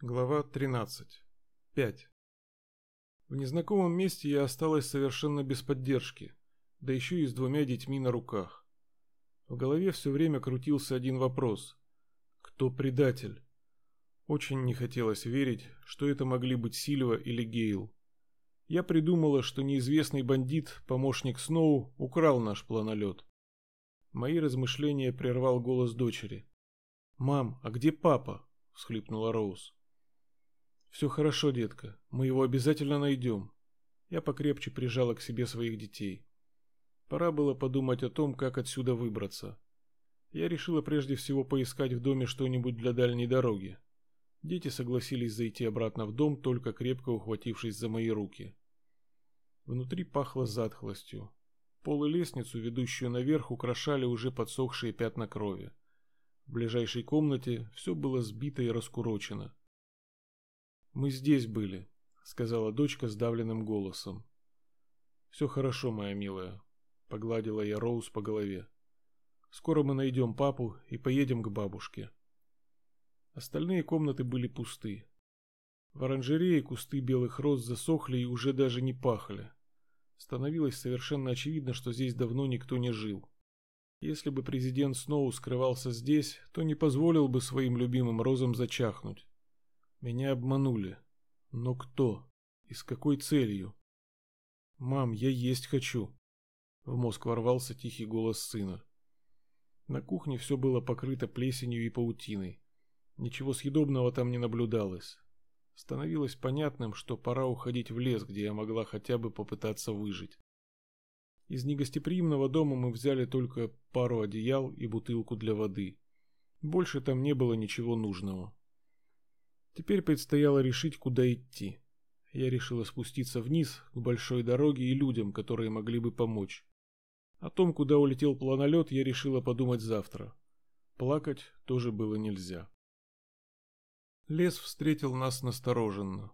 Глава 13. 5. В незнакомом месте я осталась совершенно без поддержки, да еще и с двумя детьми на руках. В голове все время крутился один вопрос. Кто предатель? Очень не хотелось верить, что это могли быть Сильва или Гейл. Я придумала, что неизвестный бандит, помощник Сноу, украл наш планолет. Мои размышления прервал голос дочери. «Мам, а где папа?» – всхлипнула Роуз. «Все хорошо, детка. Мы его обязательно найдем». Я покрепче прижала к себе своих детей. Пора было подумать о том, как отсюда выбраться. Я решила прежде всего поискать в доме что-нибудь для дальней дороги. Дети согласились зайти обратно в дом, только крепко ухватившись за мои руки. Внутри пахло затхлостью. Пол и лестницу, ведущую наверх, украшали уже подсохшие пятна крови. В ближайшей комнате все было сбито и раскурочено. «Мы здесь были», — сказала дочка сдавленным голосом. «Все хорошо, моя милая», — погладила я Роуз по голове. «Скоро мы найдем папу и поедем к бабушке». Остальные комнаты были пусты. В оранжерее кусты белых роз засохли и уже даже не пахли. Становилось совершенно очевидно, что здесь давно никто не жил. Если бы президент Сноу скрывался здесь, то не позволил бы своим любимым розам зачахнуть. Меня обманули. Но кто? И с какой целью? Мам, я есть хочу. В мозг ворвался тихий голос сына. На кухне все было покрыто плесенью и паутиной. Ничего съедобного там не наблюдалось. Становилось понятным, что пора уходить в лес, где я могла хотя бы попытаться выжить. Из негостеприимного дома мы взяли только пару одеял и бутылку для воды. Больше там не было ничего нужного. Теперь предстояло решить, куда идти. Я решила спуститься вниз, к большой дороге и людям, которые могли бы помочь. О том, куда улетел планолет, я решила подумать завтра. Плакать тоже было нельзя. Лес встретил нас настороженно.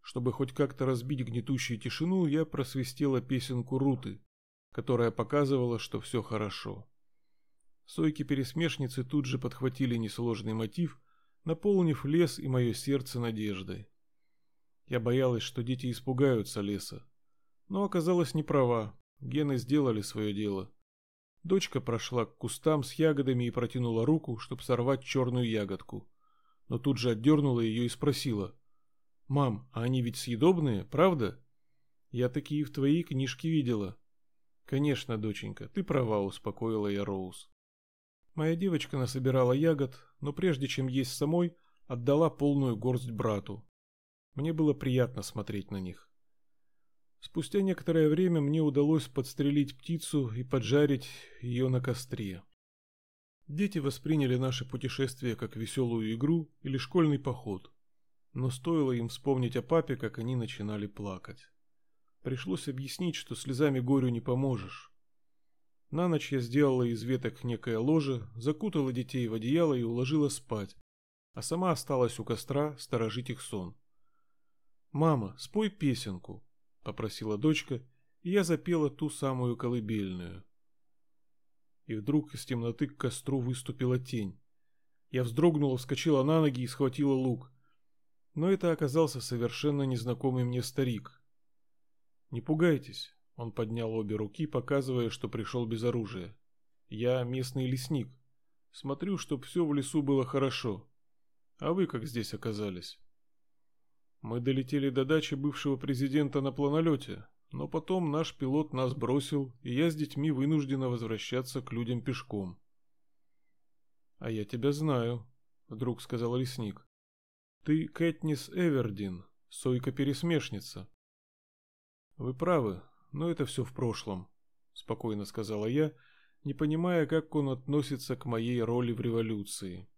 Чтобы хоть как-то разбить гнетущую тишину, я просвистела песенку Руты, которая показывала, что все хорошо. Сойки-пересмешницы тут же подхватили несложный мотив – наполнив лес и мое сердце надеждой. Я боялась, что дети испугаются леса. Но оказалась не права. Гены сделали свое дело. Дочка прошла к кустам с ягодами и протянула руку, чтобы сорвать черную ягодку. Но тут же отдернула ее и спросила. «Мам, а они ведь съедобные, правда?» «Я такие в твоей книжке видела». «Конечно, доченька, ты права», — успокоила я Роуз. Моя девочка насобирала ягод, но прежде чем есть самой, отдала полную горсть брату. Мне было приятно смотреть на них. Спустя некоторое время мне удалось подстрелить птицу и поджарить ее на костре. Дети восприняли наше путешествие как веселую игру или школьный поход. Но стоило им вспомнить о папе, как они начинали плакать. Пришлось объяснить, что слезами горю не поможешь. На ночь я сделала из веток некое ложе, закутала детей в одеяло и уложила спать, а сама осталась у костра сторожить их сон. «Мама, спой песенку», — попросила дочка, и я запела ту самую колыбельную. И вдруг из темноты к костру выступила тень. Я вздрогнула, вскочила на ноги и схватила лук. Но это оказался совершенно незнакомый мне старик. «Не пугайтесь, он поднял обе руки, показывая, что пришел без оружия. «Я местный лесник. Смотрю, чтоб все в лесу было хорошо. А вы как здесь оказались?» «Мы долетели до дачи бывшего президента на планолете, но потом наш пилот нас бросил, и я с детьми вынуждена возвращаться к людям пешком». «А я тебя знаю», — вдруг сказал лесник. «Ты Кэтнис Эвердин, сойка-пересмешница». «Вы правы, но это все в прошлом», — спокойно сказала я, не понимая, как он относится к моей роли в революции.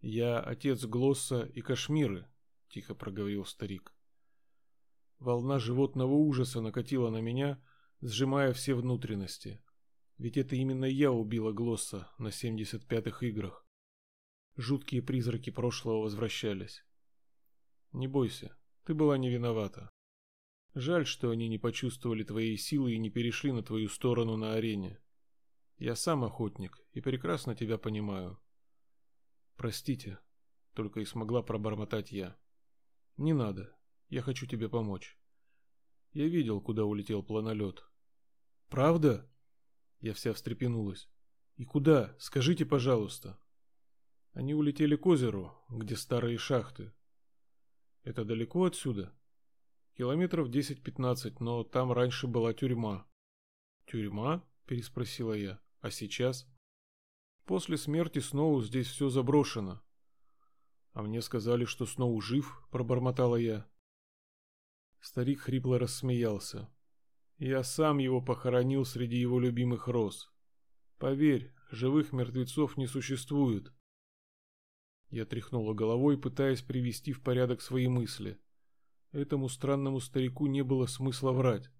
«Я отец Глосса и Кашмиры», — тихо проговорил старик. Волна животного ужаса накатила на меня, сжимая все внутренности. Ведь это именно я убила Глосса на 75-х играх. Жуткие призраки прошлого возвращались. Не бойся, ты была не виновата. Жаль, что они не почувствовали твоей силы и не перешли на твою сторону на арене. Я сам охотник и прекрасно тебя понимаю. Простите, только и смогла пробормотать я. Не надо, я хочу тебе помочь. Я видел, куда улетел планолет. Правда? Я вся встрепенулась. И куда? Скажите, пожалуйста. Они улетели к озеру, где старые шахты. Это далеко отсюда? Километров 10-15, но там раньше была тюрьма. Тюрьма? Переспросила я. А сейчас? После смерти Сноу здесь все заброшено. А мне сказали, что Сноу жив, пробормотала я. Старик хрипло рассмеялся. Я сам его похоронил среди его любимых роз. Поверь, живых мертвецов не существует. Я тряхнула головой, пытаясь привести в порядок свои мысли. Этому странному старику не было смысла врать.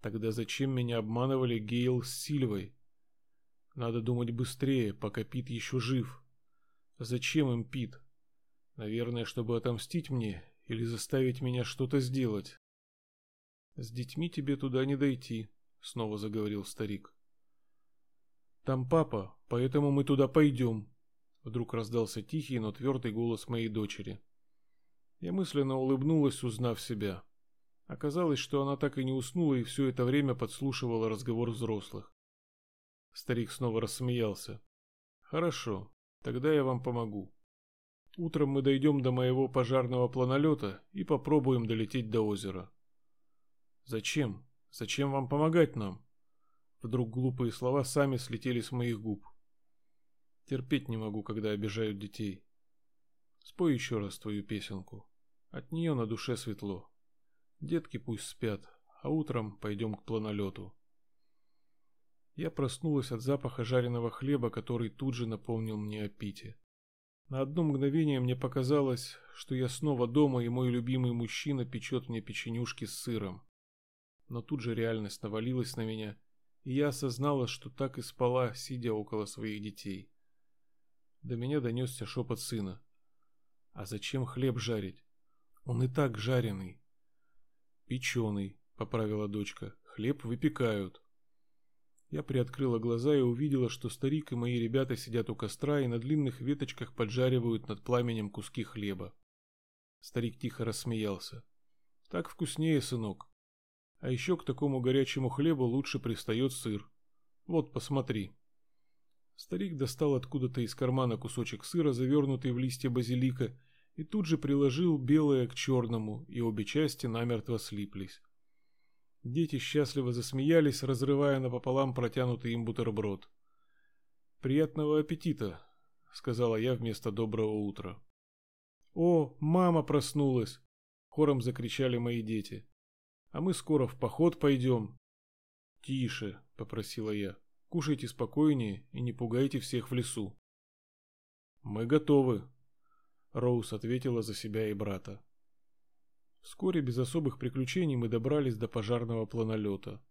Тогда зачем меня обманывали Гейл с Сильвой? Надо думать быстрее, пока Пит еще жив. Зачем им Пит? Наверное, чтобы отомстить мне или заставить меня что-то сделать. С детьми тебе туда не дойти, снова заговорил старик. Там папа, поэтому мы туда пойдем. Вдруг раздался тихий, но твердый голос моей дочери. Я мысленно улыбнулась, узнав себя. Оказалось, что она так и не уснула и все это время подслушивала разговор взрослых. Старик снова рассмеялся. «Хорошо, тогда я вам помогу. Утром мы дойдем до моего пожарного планолета и попробуем долететь до озера. Зачем? Зачем вам помогать нам? Вдруг глупые слова сами слетели с моих губ. Терпеть не могу, когда обижают детей. Спой еще раз твою песенку. От нее на душе светло. Детки пусть спят, а утром пойдем к планолету. Я проснулась от запаха жареного хлеба, который тут же напомнил мне о Пите. На одно мгновение мне показалось, что я снова дома, и мой любимый мужчина печет мне печенюшки с сыром. Но тут же реальность навалилась на меня, и я осознала, что так и спала, сидя около своих детей. До меня донесся шепот сына. «А зачем хлеб жарить? Он и так жареный». «Печеный», — поправила дочка. «Хлеб выпекают». Я приоткрыла глаза и увидела, что старик и мои ребята сидят у костра и на длинных веточках поджаривают над пламенем куски хлеба. Старик тихо рассмеялся. «Так вкуснее, сынок. А еще к такому горячему хлебу лучше пристает сыр. Вот, посмотри». Старик достал откуда-то из кармана кусочек сыра, завернутый в листья базилика, и тут же приложил белое к черному, и обе части намертво слиплись. Дети счастливо засмеялись, разрывая напополам протянутый им бутерброд. «Приятного аппетита», — сказала я вместо доброго утра. «О, мама проснулась!» — хором закричали мои дети. «А мы скоро в поход пойдем». «Тише», — попросила я. «Кушайте спокойнее и не пугайте всех в лесу». «Мы готовы», — Роуз ответила за себя и брата. Вскоре без особых приключений мы добрались до пожарного планолета.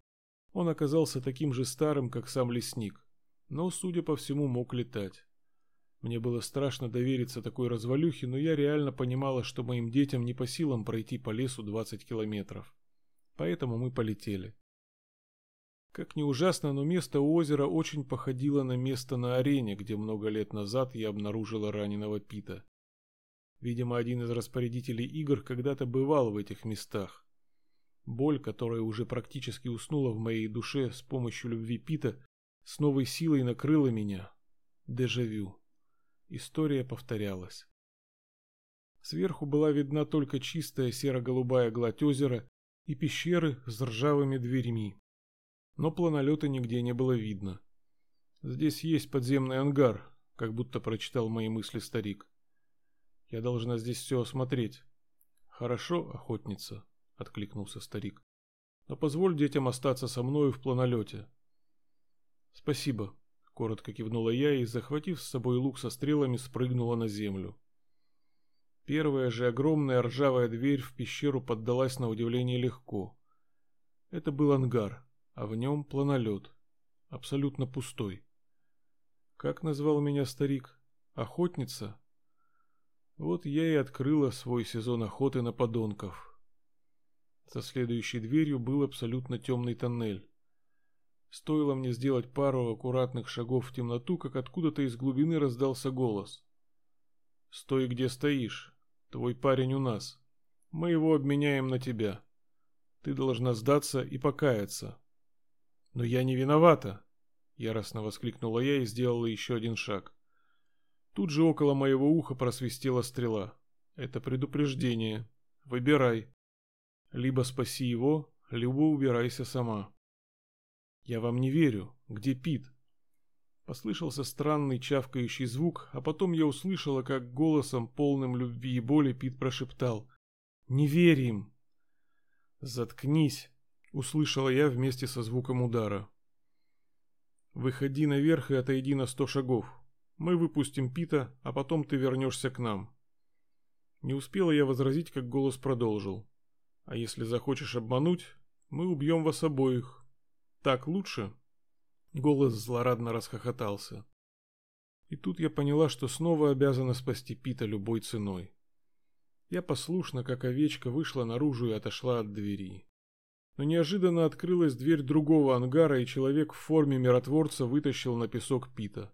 Он оказался таким же старым, как сам лесник, но, судя по всему, мог летать. Мне было страшно довериться такой развалюхе, но я реально понимала, что моим детям не по силам пройти по лесу 20 километров. Поэтому мы полетели. Как ни ужасно, но место у озера очень походило на место на арене, где много лет назад я обнаружила раненого Пита. Видимо, один из распорядителей игр когда-то бывал в этих местах. Боль, которая уже практически уснула в моей душе с помощью любви Пита, с новой силой накрыла меня. Дежавю. История повторялась. Сверху была видна только чистая серо-голубая гладь озера и пещеры с ржавыми дверьми. Но планолета нигде не было видно. «Здесь есть подземный ангар», как будто прочитал мои мысли старик. Я должна здесь все осмотреть. Хорошо, охотница, откликнулся старик. Но позволь детям остаться со мною в планолете. Спасибо, коротко кивнула я и, захватив с собой лук со стрелами, спрыгнула на землю. Первая же огромная ржавая дверь в пещеру поддалась на удивление легко. Это был ангар, а в нем планолет, абсолютно пустой. Как назвал меня старик? Охотница? Вот я и открыла свой сезон охоты на подонков. За следующей дверью был абсолютно темный тоннель. Стоило мне сделать пару аккуратных шагов в темноту, как откуда-то из глубины раздался голос. Стой, где стоишь. Твой парень у нас. Мы его обменяем на тебя. Ты должна сдаться и покаяться. Но я не виновата, яростно воскликнула я и сделала еще один шаг. Тут же около моего уха просвистела стрела. Это предупреждение. Выбирай. Либо спаси его, либо убирайся сама. Я вам не верю. Где Пит? Послышался странный чавкающий звук, а потом я услышала, как голосом, полным любви и боли, Пит прошептал. «Не верь им!» «Заткнись!» — услышала я вместе со звуком удара. «Выходи наверх и отойди на сто шагов. Мы выпустим Пита, а потом ты вернешься к нам». Не успела я возразить, как голос продолжил. «А если захочешь обмануть, мы убьем вас обоих. Так лучше?» Голос злорадно расхохотался. И тут я поняла, что снова обязана спасти Пита любой ценой. Я послушно, как овечка, вышла наружу и отошла от двери. Но неожиданно открылась дверь другого ангара, и человек в форме миротворца вытащил на песок Пита.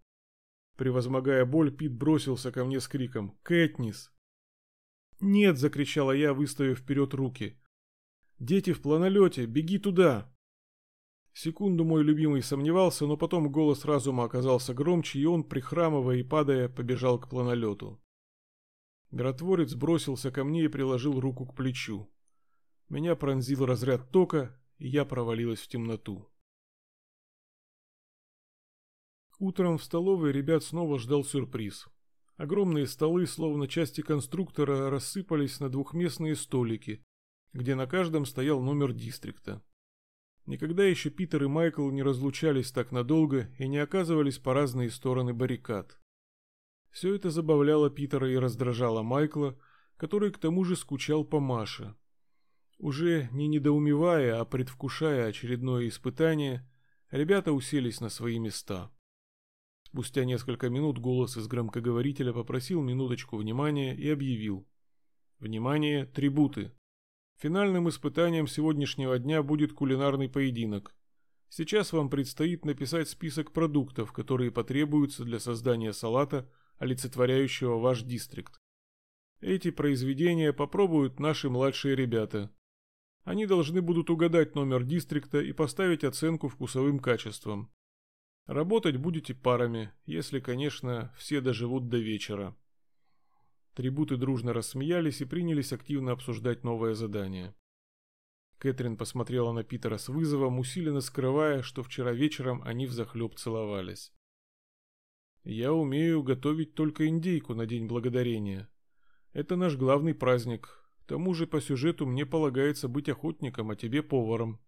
Превозмогая боль, Пит бросился ко мне с криком «Кэтнис!». «Нет!» – закричала я, выставив вперед руки. «Дети в планолете! Беги туда!» Секунду мой любимый сомневался, но потом голос разума оказался громче, и он, прихрамывая и падая, побежал к планолету. Миротворец бросился ко мне и приложил руку к плечу. Меня пронзил разряд тока, и я провалилась в темноту. Утром в столовой ребят снова ждал сюрприз. Огромные столы, словно части конструктора, рассыпались на двухместные столики, где на каждом стоял номер дистрикта. Никогда еще Питер и Майкл не разлучались так надолго и не оказывались по разные стороны баррикад. Все это забавляло Питера и раздражало Майкла, который к тому же скучал по Маше. Уже не недоумевая, а предвкушая очередное испытание, ребята уселись на свои места. Спустя несколько минут голос из громкоговорителя попросил минуточку внимания и объявил. «Внимание, трибуты! Финальным испытанием сегодняшнего дня будет кулинарный поединок. Сейчас вам предстоит написать список продуктов, которые потребуются для создания салата, олицетворяющего ваш дистрикт. Эти произведения попробуют наши младшие ребята. Они должны будут угадать номер дистрикта и поставить оценку вкусовым качествам. Работать будете парами, если, конечно, все доживут до вечера. Трибуты дружно рассмеялись и принялись активно обсуждать новое задание. Кэтрин посмотрела на Питера с вызовом, усиленно скрывая, что вчера вечером они взахлеб целовались. «Я умею готовить только индейку на День Благодарения. Это наш главный праздник. К тому же по сюжету мне полагается быть охотником, а тебе поваром».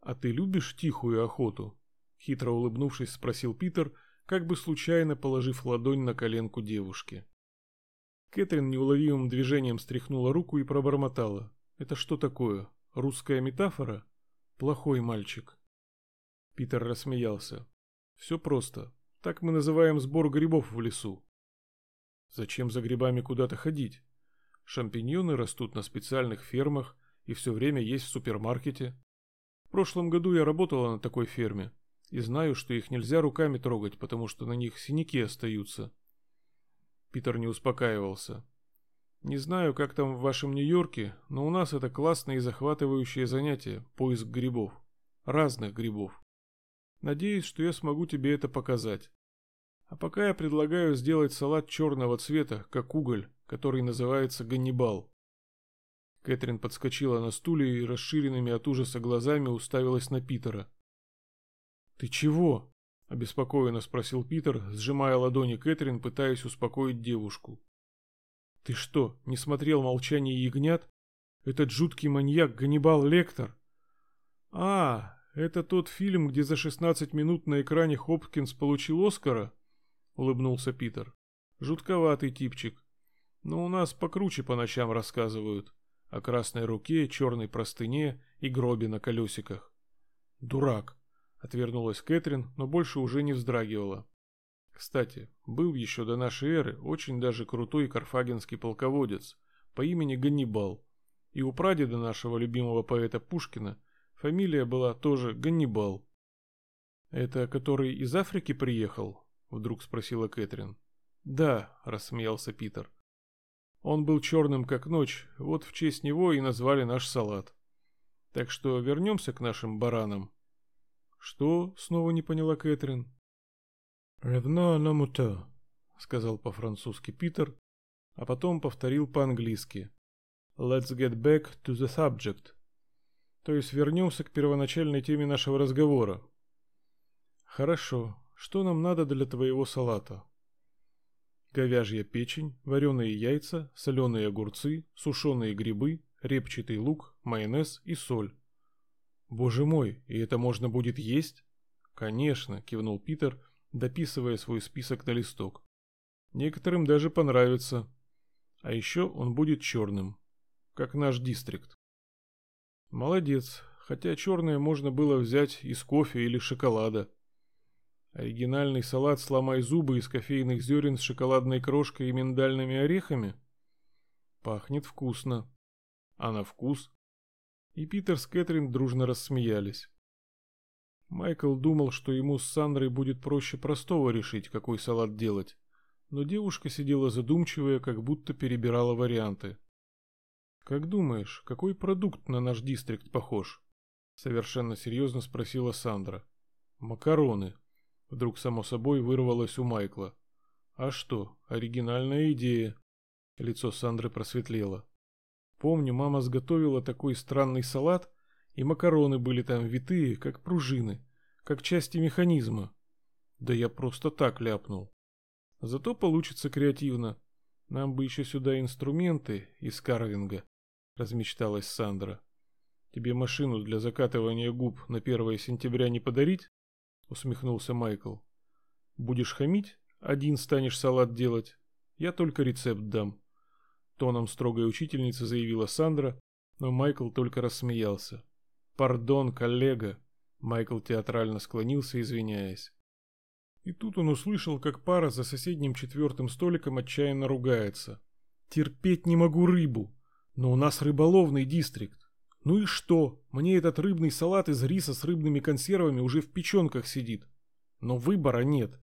«А ты любишь тихую охоту?» Хитро улыбнувшись, спросил Питер, как бы случайно положив ладонь на коленку девушки. Кэтрин неуловимым движением стряхнула руку и пробормотала. «Это что такое? Русская метафора? Плохой мальчик». Питер рассмеялся. «Все просто. Так мы называем сбор грибов в лесу». «Зачем за грибами куда-то ходить? Шампиньоны растут на специальных фермах и все время есть в супермаркете. В прошлом году я работала на такой ферме и знаю, что их нельзя руками трогать, потому что на них синяки остаются. Питер не успокаивался. Не знаю, как там в вашем Нью-Йорке, но у нас это классное и захватывающее занятие – поиск грибов. Разных грибов. Надеюсь, что я смогу тебе это показать. А пока я предлагаю сделать салат черного цвета, как уголь, который называется Ганнибал. Кэтрин подскочила на стуле и расширенными от ужаса глазами уставилась на Питера. «Ты чего?» — обеспокоенно спросил Питер, сжимая ладони Кэтрин, пытаясь успокоить девушку. «Ты что, не смотрел «Молчание ягнят»? Этот жуткий маньяк Ганнибал Лектор?» «А, это тот фильм, где за 16 минут на экране Хопкинс получил Оскара?» — улыбнулся Питер. «Жутковатый типчик. Но у нас покруче по ночам рассказывают. О красной руке, черной простыне и гробе на колесиках. Дурак. Отвернулась Кэтрин, но больше уже не вздрагивала. Кстати, был еще до нашей эры очень даже крутой карфагенский полководец по имени Ганнибал. И у прадеда нашего любимого поэта Пушкина фамилия была тоже Ганнибал. «Это который из Африки приехал?» — вдруг спросила Кэтрин. Да, рассмеялся Питер. Он был черным как ночь, вот в честь него и назвали наш салат. Так что вернемся к нашим баранам. Что? Снова не поняла Кэтрин. «Ревно на муто», — сказал по-французски Питер, а потом повторил по-английски. «Let's get back to the subject». То есть вернемся к первоначальной теме нашего разговора. Хорошо. Что нам надо для твоего салата? Говяжья печень, вареные яйца, соленые огурцы, сушеные грибы, репчатый лук, майонез и соль. Боже мой, и это можно будет есть? Конечно, кивнул Питер, дописывая свой список на листок. Некоторым даже понравится. А еще он будет черным, как наш дистрикт. Молодец, хотя черное можно было взять из кофе или шоколада. Оригинальный салат «Сломай зубы» из кофейных зерен с шоколадной крошкой и миндальными орехами? Пахнет вкусно. А на вкус? И Питер с Кэтрин дружно рассмеялись. Майкл думал, что ему с Сандрой будет проще простого решить, какой салат делать, но девушка сидела задумчивая, как будто перебирала варианты. «Как думаешь, какой продукт на наш дистрикт похож?» Совершенно серьезно спросила Сандра. «Макароны», Вдруг само собой вырвалось у Майкла. А что, оригинальная идея. Лицо Сандры просветлело. Помню, мама сготовила такой странный салат, и макароны были там витые, как пружины, как части механизма. Да я просто так ляпнул. Зато получится креативно. Нам бы еще сюда инструменты из карвинга, размечталась Сандра. Тебе машину для закатывания губ на 1 сентября не подарить? усмехнулся Майкл. Будешь хамить, один станешь салат делать. Я только рецепт дам. Тоном строгой учительницы заявила Сандра, но Майкл только рассмеялся. Пардон, коллега. Майкл театрально склонился, извиняясь. И тут он услышал, как пара за соседним четвертым столиком отчаянно ругается. Терпеть не могу рыбу, но у нас рыболовный дистрикт. Ну и что? Мне этот рыбный салат из риса с рыбными консервами уже в печенках сидит. Но выбора нет.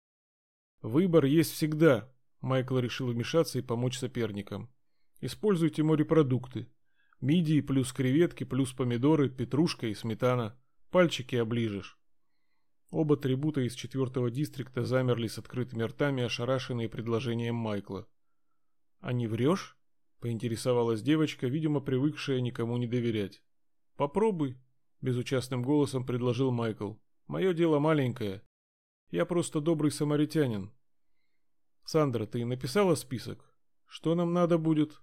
Выбор есть всегда. Майкл решил вмешаться и помочь соперникам. Используйте морепродукты. Мидии плюс креветки плюс помидоры, петрушка и сметана. Пальчики оближешь. Оба трибута из четвертого дистрикта замерли с открытыми ртами, ошарашенные предложением Майкла. «А не врешь?» — поинтересовалась девочка, видимо, привыкшая никому не доверять. «Попробуй», — безучастным голосом предложил Майкл. «Мое дело маленькое. Я просто добрый самаритянин». «Сандра, ты написала список? Что нам надо будет?»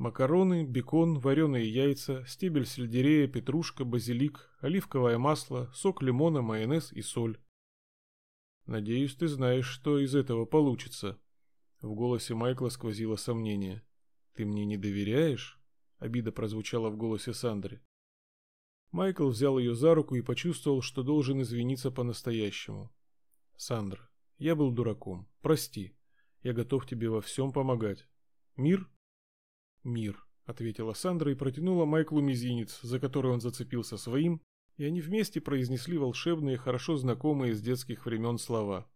Макароны, бекон, вареные яйца, стебель сельдерея, петрушка, базилик, оливковое масло, сок лимона, майонез и соль. «Надеюсь, ты знаешь, что из этого получится». В голосе Майкла сквозило сомнение. «Ты мне не доверяешь?» Обида прозвучала в голосе Сандры. Майкл взял ее за руку и почувствовал, что должен извиниться по-настоящему. «Сандра, я был дураком. Прости. Я готов тебе во всем помогать. Мир?» «Мир», — ответила Сандра и протянула Майклу мизинец, за который он зацепился своим, и они вместе произнесли волшебные, хорошо знакомые с детских времен слова.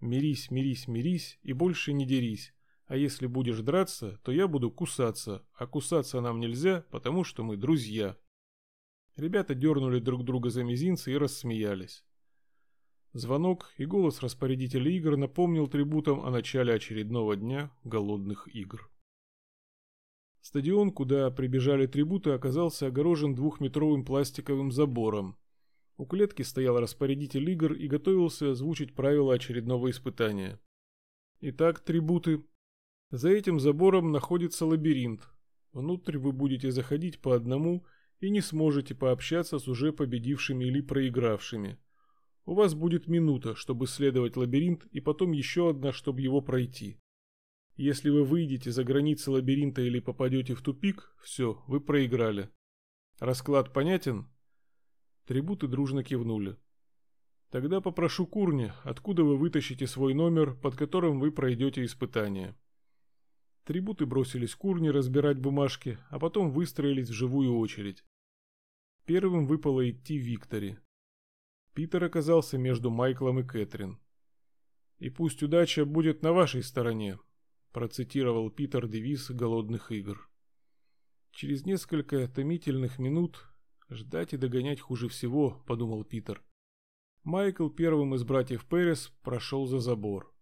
«Мирись, мирись, мирись и больше не дерись. А если будешь драться, то я буду кусаться, а кусаться нам нельзя, потому что мы друзья. Ребята дернули друг друга за мизинцы и рассмеялись. Звонок и голос распорядителя игр напомнил трибутам о начале очередного дня голодных игр. Стадион, куда прибежали трибуты, оказался огорожен двухметровым пластиковым забором. У клетки стоял распорядитель игр и готовился озвучить правила очередного испытания. Итак, трибуты, за этим забором находится лабиринт. Внутрь вы будете заходить по одному и не сможете пообщаться с уже победившими или проигравшими. У вас будет минута, чтобы исследовать лабиринт, и потом еще одна, чтобы его пройти. Если вы выйдете за границы лабиринта или попадете в тупик, все, вы проиграли. Расклад понятен? Трибуты дружно кивнули. Тогда попрошу Курни, откуда вы вытащите свой номер, под которым вы пройдете испытание. Трибуты бросились к урне разбирать бумажки, а потом выстроились в живую очередь. Первым выпало идти Виктори. Питер оказался между Майклом и Кэтрин. «И пусть удача будет на вашей стороне», – процитировал Питер девиз голодных игр. Через несколько томительных минут ждать и догонять хуже всего, подумал Питер. Майкл первым из братьев Перес прошел за забор.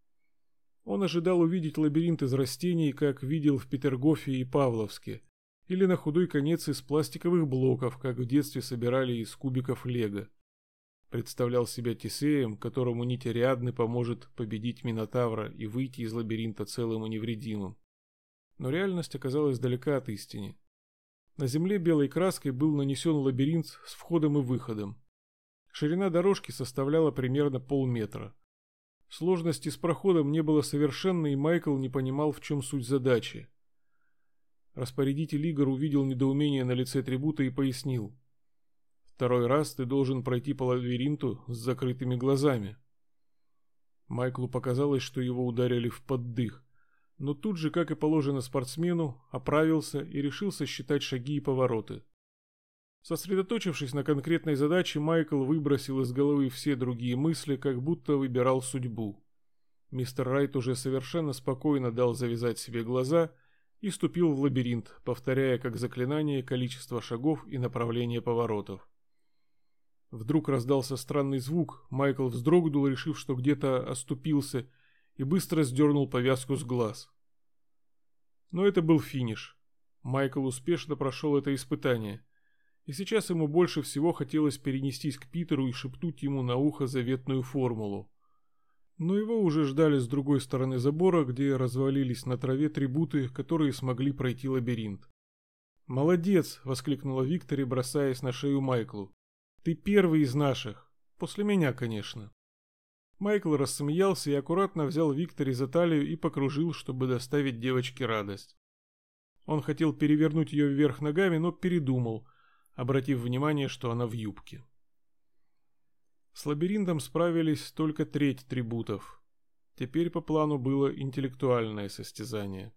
Он ожидал увидеть лабиринт из растений, как видел в Петергофе и Павловске, или на худой конец из пластиковых блоков, как в детстве собирали из кубиков лего. Представлял себя Тесеем, которому нить Ариадны поможет победить Минотавра и выйти из лабиринта целым и невредимым. Но реальность оказалась далека от истины. На земле белой краской был нанесен лабиринт с входом и выходом. Ширина дорожки составляла примерно полметра. Сложности с проходом не было совершенно, и Майкл не понимал, в чем суть задачи. Распорядитель игр увидел недоумение на лице трибута и пояснил. «Второй раз ты должен пройти по лабиринту с закрытыми глазами». Майклу показалось, что его ударили в поддых но тут же, как и положено спортсмену, оправился и решился считать шаги и повороты. Сосредоточившись на конкретной задаче, Майкл выбросил из головы все другие мысли, как будто выбирал судьбу. Мистер Райт уже совершенно спокойно дал завязать себе глаза и ступил в лабиринт, повторяя как заклинание количество шагов и направление поворотов. Вдруг раздался странный звук, Майкл вздрогнул, решив, что где-то оступился, и быстро сдернул повязку с глаз. Но это был финиш. Майкл успешно прошел это испытание. И сейчас ему больше всего хотелось перенестись к Питеру и шепнуть ему на ухо заветную формулу. Но его уже ждали с другой стороны забора, где развалились на траве трибуты, которые смогли пройти лабиринт. «Молодец!» — воскликнула Виктори, бросаясь на шею Майклу. «Ты первый из наших. После меня, конечно». Майкл рассмеялся и аккуратно взял Виктори за талию и покружил, чтобы доставить девочке радость. Он хотел перевернуть ее вверх ногами, но передумал, обратив внимание, что она в юбке. С лабиринтом справились только треть трибутов. Теперь по плану было интеллектуальное состязание.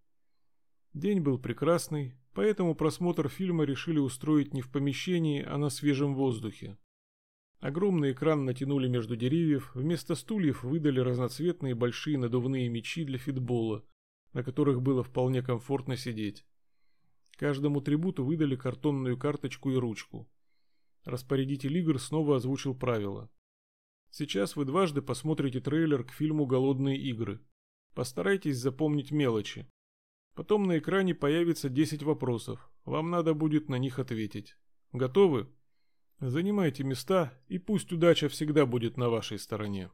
День был прекрасный, поэтому просмотр фильма решили устроить не в помещении, а на свежем воздухе. Огромный экран натянули между деревьев, вместо стульев выдали разноцветные большие надувные мячи для фитбола, на которых было вполне комфортно сидеть. Каждому трибуту выдали картонную карточку и ручку. Распорядитель игр снова озвучил правила. Сейчас вы дважды посмотрите трейлер к фильму «Голодные игры». Постарайтесь запомнить мелочи. Потом на экране появится 10 вопросов. Вам надо будет на них ответить. Готовы? Занимайте места, и пусть удача всегда будет на вашей стороне.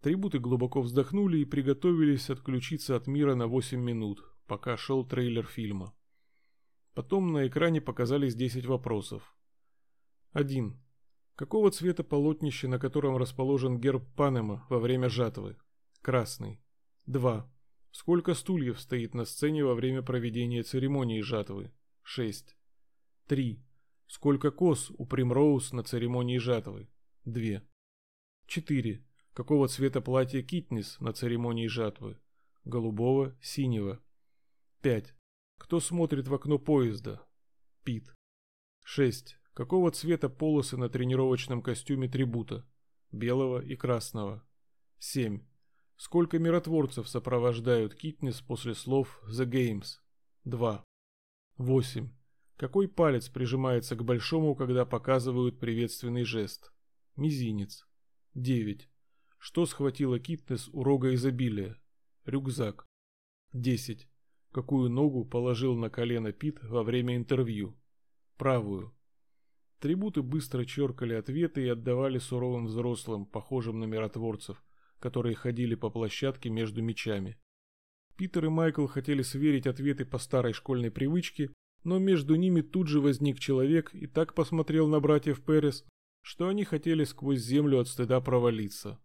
Трибуты глубоко вздохнули и приготовились отключиться от мира на 8 минут, пока шел трейлер фильма. Потом на экране показались 10 вопросов. 1. Какого цвета полотнище, на котором расположен герб Панема во время жатвы? Красный. 2. Сколько стульев стоит на сцене во время проведения церемонии жатвы? 6. 3. Сколько коз у Примроуз на церемонии жатвы? Две. Четыре. Какого цвета платье Китнис на церемонии жатвы? Голубого, синего. Пять. Кто смотрит в окно поезда? Пит. Шесть. Какого цвета полосы на тренировочном костюме трибута? Белого и красного. Семь. Сколько миротворцев сопровождают Китнис после слов «The Games»? Два. Восемь. Какой палец прижимается к большому, когда показывают приветственный жест? Мизинец. 9. Что схватила Китнес у рога изобилия? Рюкзак. 10. Какую ногу положил на колено Пит во время интервью? Правую. Трибуты быстро черкали ответы и отдавали суровым взрослым, похожим на миротворцев, которые ходили по площадке между мечами. Питер и Майкл хотели сверить ответы по старой школьной привычке, но между ними тут же возник человек и так посмотрел на братьев Перес, что они хотели сквозь землю от стыда провалиться.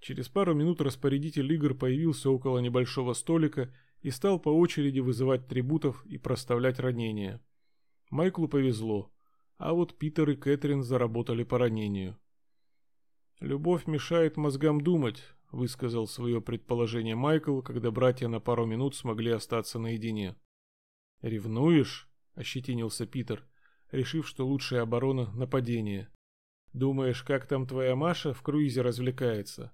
Через пару минут распорядитель игр появился около небольшого столика и стал по очереди вызывать трибутов и проставлять ранения. Майклу повезло, а вот Питер и Кэтрин заработали по ранению. «Любовь мешает мозгам думать», — высказал свое предположение Майкл, когда братья на пару минут смогли остаться наедине. «Ревнуешь?» – ощетинился Питер, решив, что лучшая оборона – нападение. «Думаешь, как там твоя Маша в круизе развлекается?»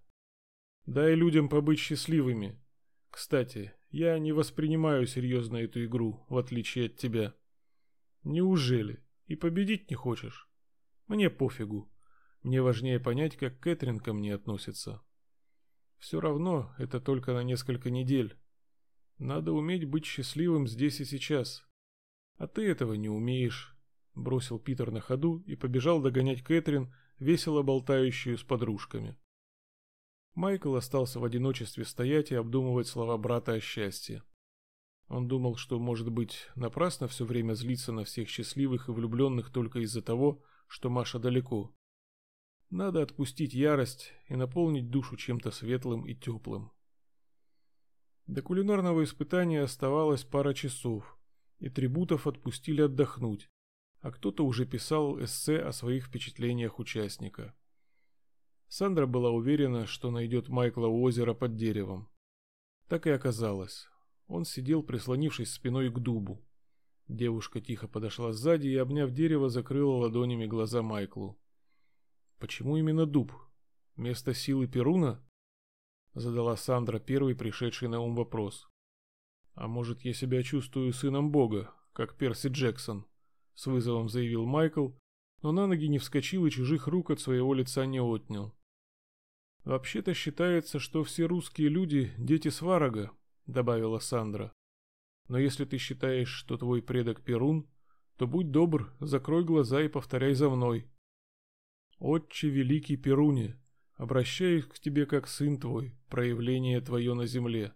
Дай людям побыть счастливыми. Кстати, я не воспринимаю серьезно эту игру, в отличие от тебя. Неужели? И победить не хочешь? Мне пофигу. Мне важнее понять, как Кэтрин ко мне относится. Все равно это только на несколько недель. Надо уметь быть счастливым здесь и сейчас. А ты этого не умеешь, бросил Питер на ходу и побежал догонять Кэтрин, весело болтающую с подружками. Майкл остался в одиночестве стоять и обдумывать слова брата о счастье. Он думал, что, может быть, напрасно все время злиться на всех счастливых и влюбленных только из-за того, что Маша далеко. Надо отпустить ярость и наполнить душу чем-то светлым и теплым. До кулинарного испытания оставалось пара часов, и трибутов отпустили отдохнуть, а кто-то уже писал эссе о своих впечатлениях участника. Сандра была уверена, что найдет Майкла у озера под деревом. Так и оказалось. Он сидел, прислонившись спиной к дубу. Девушка тихо подошла сзади и, обняв дерево, закрыла ладонями глаза Майклу. Почему именно дуб? Место силы Перуна? Задала Сандра первый пришедший на ум вопрос. А может, я себя чувствую сыном Бога, как Перси Джексон? С вызовом заявил Майкл, но на ноги не вскочил и чужих рук от своего лица не отнял. Вообще-то считается, что все русские люди дети Сварога, добавила Сандра. Но если ты считаешь, что твой предок Перун, то будь добр, закрой глаза и повторяй за мной. Отче великий Перуне, обращаюсь к тебе как сын твой, проявление твое на земле.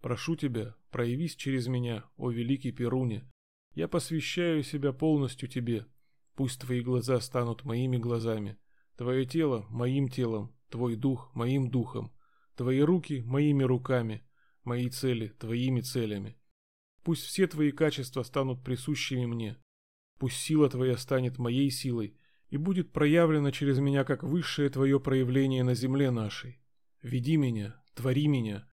Прошу тебя, проявись через меня, о великий Перуне. Я посвящаю себя полностью тебе. Пусть твои глаза станут моими глазами, твое тело моим телом, твой дух моим духом, твои руки моими руками, мои цели твоими целями. Пусть все твои качества станут присущими мне. Пусть сила твоя станет моей силой, и будет проявлено через меня как высшее твое проявление на земле нашей. Веди меня, твори меня,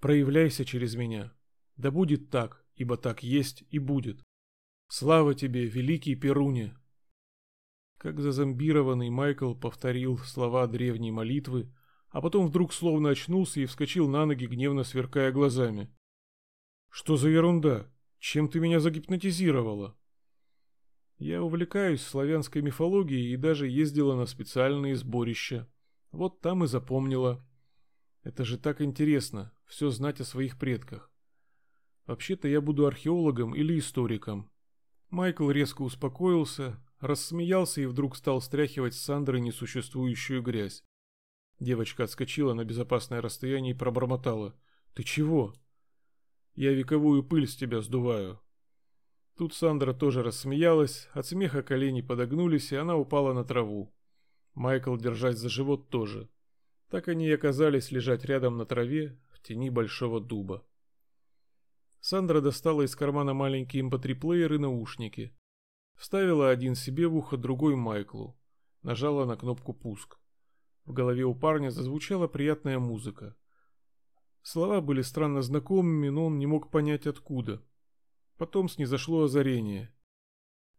проявляйся через меня. Да будет так, ибо так есть и будет. Слава тебе, великий Перуне!» Как зазомбированный Майкл повторил слова древней молитвы, а потом вдруг словно очнулся и вскочил на ноги, гневно сверкая глазами. «Что за ерунда? Чем ты меня загипнотизировала?» Я увлекаюсь славянской мифологией и даже ездила на специальные сборища. Вот там и запомнила. Это же так интересно, все знать о своих предках. Вообще-то я буду археологом или историком. Майкл резко успокоился, рассмеялся и вдруг стал стряхивать с Сандры несуществующую грязь. Девочка отскочила на безопасное расстояние и пробормотала. «Ты чего?» «Я вековую пыль с тебя сдуваю», Тут Сандра тоже рассмеялась, от смеха колени подогнулись, и она упала на траву. Майкл, держась за живот, тоже. Так они и оказались лежать рядом на траве в тени большого дуба. Сандра достала из кармана маленький mp3-плеер эм и наушники. Вставила один себе в ухо, другой Майклу. Нажала на кнопку «Пуск». В голове у парня зазвучала приятная музыка. Слова были странно знакомыми, но он не мог понять откуда. Потом снизошло озарение.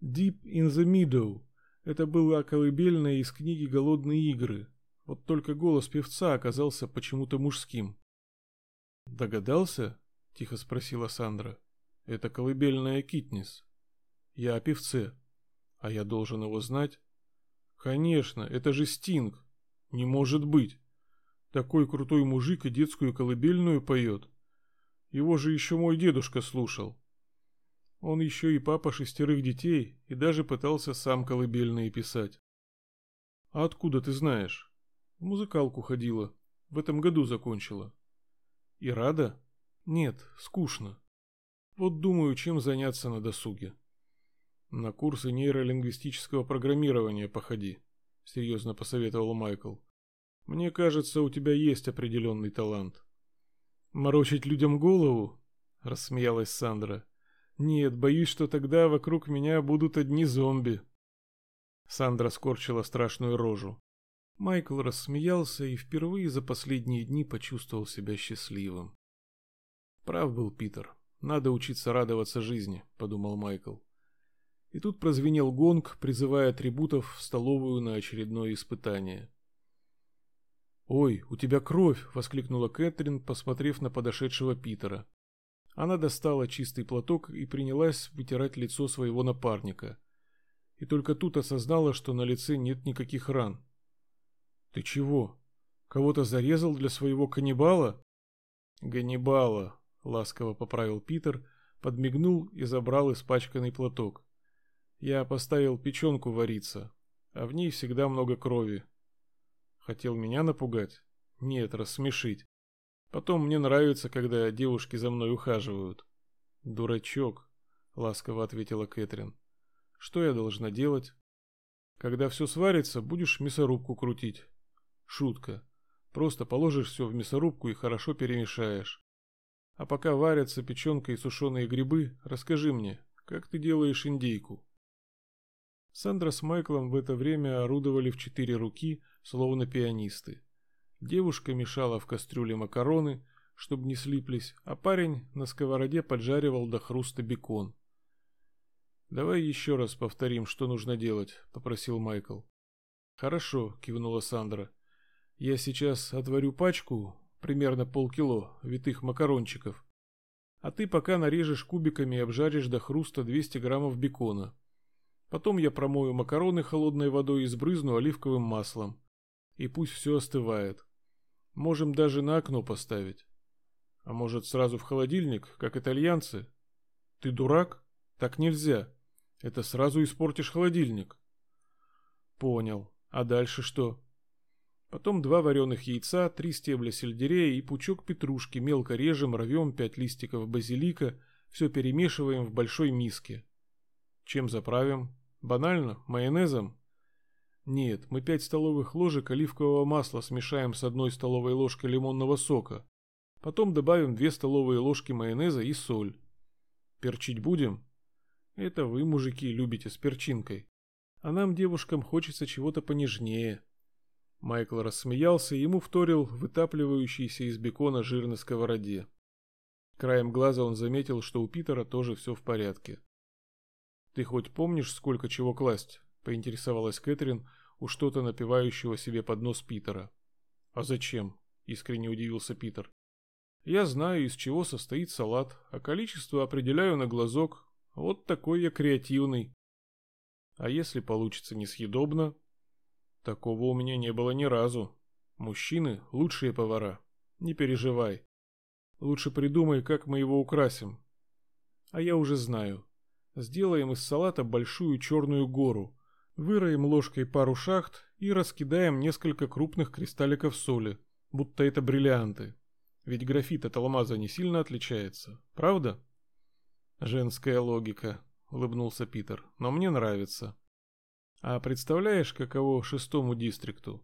Deep in the Meadow. Это было колыбельное из книги «Голодные игры». Вот только голос певца оказался почему-то мужским. «Догадался?» — тихо спросила Сандра. «Это колыбельная Китнис. Я о певце. А я должен его знать?» «Конечно, это же Стинг. Не может быть. Такой крутой мужик и детскую колыбельную поет. Его же еще мой дедушка слушал. Он еще и папа шестерых детей и даже пытался сам колыбельные писать. А откуда ты знаешь? В музыкалку ходила. В этом году закончила. И рада? Нет, скучно. Вот думаю, чем заняться на досуге. На курсы нейролингвистического программирования походи, серьезно посоветовал Майкл. Мне кажется, у тебя есть определенный талант. Морочить людям голову? Рассмеялась Сандра. Нет, боюсь, что тогда вокруг меня будут одни зомби. Сандра скорчила страшную рожу. Майкл рассмеялся и впервые за последние дни почувствовал себя счастливым. Прав был Питер. Надо учиться радоваться жизни, подумал Майкл. И тут прозвенел гонг, призывая атрибутов в столовую на очередное испытание. «Ой, у тебя кровь!» — воскликнула Кэтрин, посмотрев на подошедшего Питера. Она достала чистый платок и принялась вытирать лицо своего напарника. И только тут осознала, что на лице нет никаких ран. «Ты чего? Кого-то зарезал для своего каннибала?» «Ганнибала», — ласково поправил Питер, подмигнул и забрал испачканный платок. «Я поставил печенку вариться, а в ней всегда много крови. Хотел меня напугать? Нет, рассмешить. Потом мне нравится, когда девушки за мной ухаживают. Дурачок, ласково ответила Кэтрин. Что я должна делать? Когда все сварится, будешь мясорубку крутить. Шутка. Просто положишь все в мясорубку и хорошо перемешаешь. А пока варятся печенка и сушеные грибы, расскажи мне, как ты делаешь индейку? Сандра с Майклом в это время орудовали в четыре руки, словно пианисты. Девушка мешала в кастрюле макароны, чтобы не слиплись, а парень на сковороде поджаривал до хруста бекон. «Давай еще раз повторим, что нужно делать», — попросил Майкл. «Хорошо», — кивнула Сандра. «Я сейчас отварю пачку, примерно полкило, витых макарончиков. А ты пока нарежешь кубиками и обжаришь до хруста 200 граммов бекона. Потом я промою макароны холодной водой и сбрызну оливковым маслом. И пусть все остывает. Можем даже на окно поставить. А может сразу в холодильник, как итальянцы? Ты дурак? Так нельзя. Это сразу испортишь холодильник. Понял. А дальше что? Потом два вареных яйца, три стебля сельдерея и пучок петрушки мелко режем, рвем пять листиков базилика, все перемешиваем в большой миске. Чем заправим? Банально? Майонезом? Нет, мы 5 столовых ложек оливкового масла смешаем с одной столовой ложкой лимонного сока. Потом добавим 2 столовые ложки майонеза и соль. Перчить будем? Это вы, мужики, любите с перчинкой. А нам, девушкам, хочется чего-то понежнее. Майкл рассмеялся и ему вторил вытапливающийся из бекона жир на сковороде. Краем глаза он заметил, что у Питера тоже все в порядке. «Ты хоть помнишь, сколько чего класть?» — поинтересовалась Кэтрин у что-то напивающего себе под нос Питера. «А зачем?» — искренне удивился Питер. «Я знаю, из чего состоит салат, а количество определяю на глазок. Вот такой я креативный. А если получится несъедобно?» «Такого у меня не было ни разу. Мужчины — лучшие повара. Не переживай. Лучше придумай, как мы его украсим. А я уже знаю. Сделаем из салата большую черную гору, выроем ложкой пару шахт и раскидаем несколько крупных кристалликов соли, будто это бриллианты. Ведь графит от алмаза не сильно отличается, правда? Женская логика, улыбнулся Питер, но мне нравится. А представляешь, каково шестому дистрикту?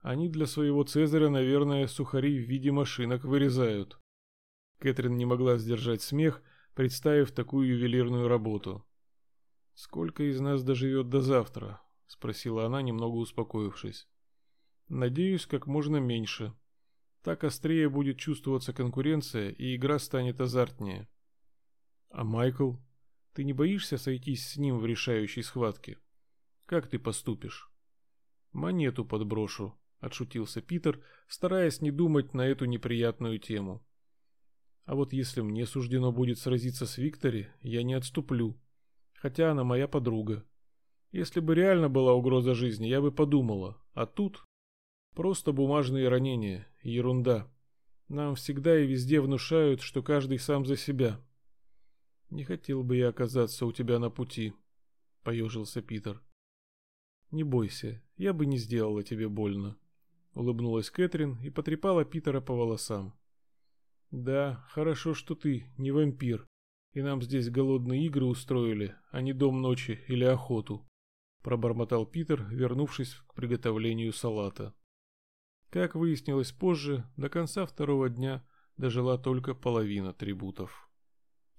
Они для своего Цезаря, наверное, сухари в виде машинок вырезают. Кэтрин не могла сдержать смех, представив такую ювелирную работу. «Сколько из нас доживет до завтра?» — спросила она, немного успокоившись. «Надеюсь, как можно меньше. Так острее будет чувствоваться конкуренция, и игра станет азартнее». «А Майкл? Ты не боишься сойтись с ним в решающей схватке? Как ты поступишь?» «Монету подброшу», — отшутился Питер, стараясь не думать на эту неприятную тему. А вот если мне суждено будет сразиться с Виктори, я не отступлю. Хотя она моя подруга. Если бы реально была угроза жизни, я бы подумала. А тут просто бумажные ранения, ерунда. Нам всегда и везде внушают, что каждый сам за себя. Не хотел бы я оказаться у тебя на пути, поежился Питер. Не бойся, я бы не сделала тебе больно, улыбнулась Кэтрин и потрепала Питера по волосам. Да, хорошо, что ты не вампир, и нам здесь голодные игры устроили, а не дом ночи или охоту, пробормотал Питер, вернувшись к приготовлению салата. Как выяснилось позже, до конца второго дня дожила только половина трибутов.